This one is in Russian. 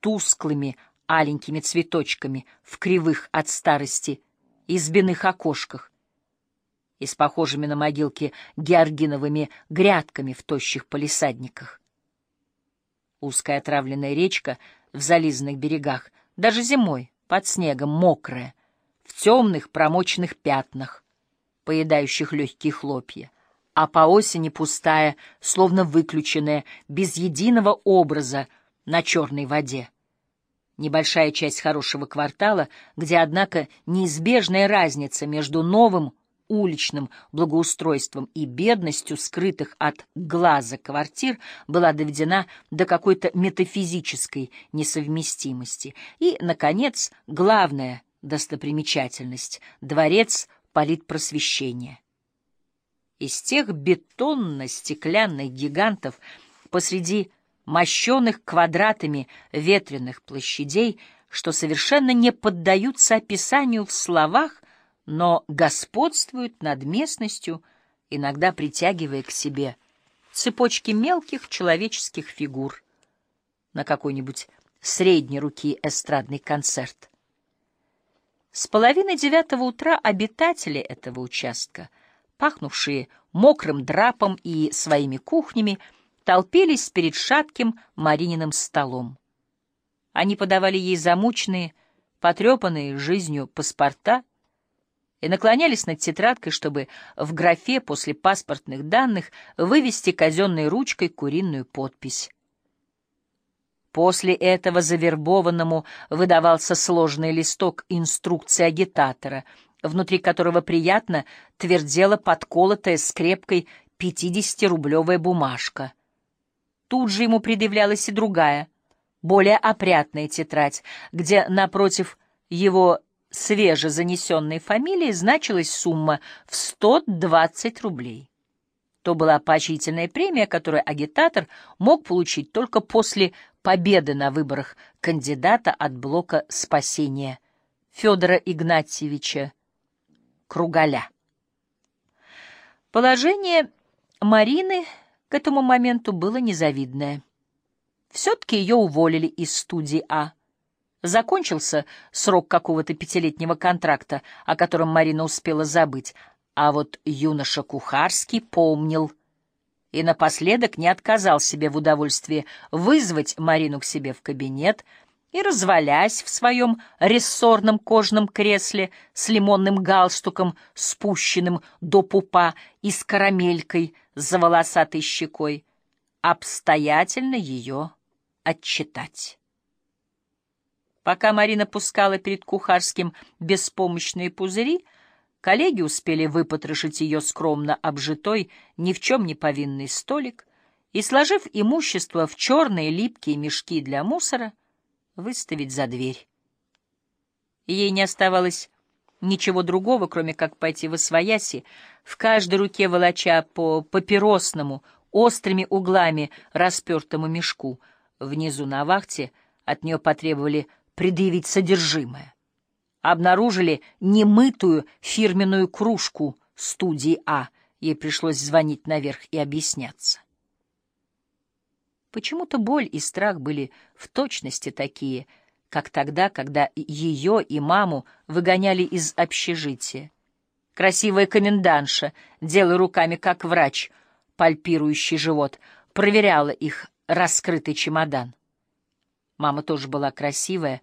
тусклыми аленькими цветочками в кривых от старости избиных окошках и с похожими на могилки георгиновыми грядками в тощих палисадниках. Узкая отравленная речка в зализанных берегах, даже зимой, под снегом, мокрая, в темных промоченных пятнах, поедающих легкие хлопья, а по осени пустая, словно выключенная, без единого образа на черной воде. Небольшая часть хорошего квартала, где, однако, неизбежная разница между новым уличным благоустройством и бедностью скрытых от глаза квартир была доведена до какой-то метафизической несовместимости. И, наконец, главная достопримечательность — дворец политпросвещения. Из тех бетонно-стеклянных гигантов посреди мощенных квадратами ветреных площадей, что совершенно не поддаются описанию в словах, но господствуют над местностью, иногда притягивая к себе цепочки мелких человеческих фигур на какой-нибудь средней руки эстрадный концерт. С половины девятого утра обитатели этого участка, пахнувшие мокрым драпом и своими кухнями, толпились перед шатким Марининым столом. Они подавали ей замученные, потрепанные жизнью паспорта и наклонялись над тетрадкой, чтобы в графе после паспортных данных вывести казенной ручкой куриную подпись. После этого завербованному выдавался сложный листок инструкции агитатора, внутри которого приятно твердела подколотая скрепкой 50-рублевая бумажка. Тут же ему предъявлялась и другая, более опрятная тетрадь, где напротив его свежезанесенной фамилии значилась сумма в 120 рублей. То была поощрительная премия, которую агитатор мог получить только после победы на выборах кандидата от блока спасения Федора Игнатьевича Кругаля. Положение Марины к этому моменту было незавидное. Все-таки ее уволили из студии А. Закончился срок какого-то пятилетнего контракта, о котором Марина успела забыть, а вот юноша Кухарский помнил и напоследок не отказал себе в удовольствии вызвать Марину к себе в кабинет и, развалясь в своем рессорном кожаном кресле с лимонным галстуком, спущенным до пупа и с карамелькой за волосатой щекой, обстоятельно ее отчитать. Пока Марина пускала перед Кухарским беспомощные пузыри, коллеги успели выпотрошить ее скромно обжитой, ни в чем не повинный столик и, сложив имущество в черные липкие мешки для мусора, выставить за дверь. Ей не оставалось ничего другого, кроме как пойти в освояси, в каждой руке волоча по папиросному, острыми углами распертому мешку. Внизу на вахте от нее потребовали предъявить содержимое. Обнаружили немытую фирменную кружку студии А. Ей пришлось звонить наверх и объясняться. Почему-то боль и страх были в точности такие, как тогда, когда ее и маму выгоняли из общежития. Красивая комендантша, делая руками как врач, пальпирующий живот, проверяла их раскрытый чемодан. Мама тоже была красивая,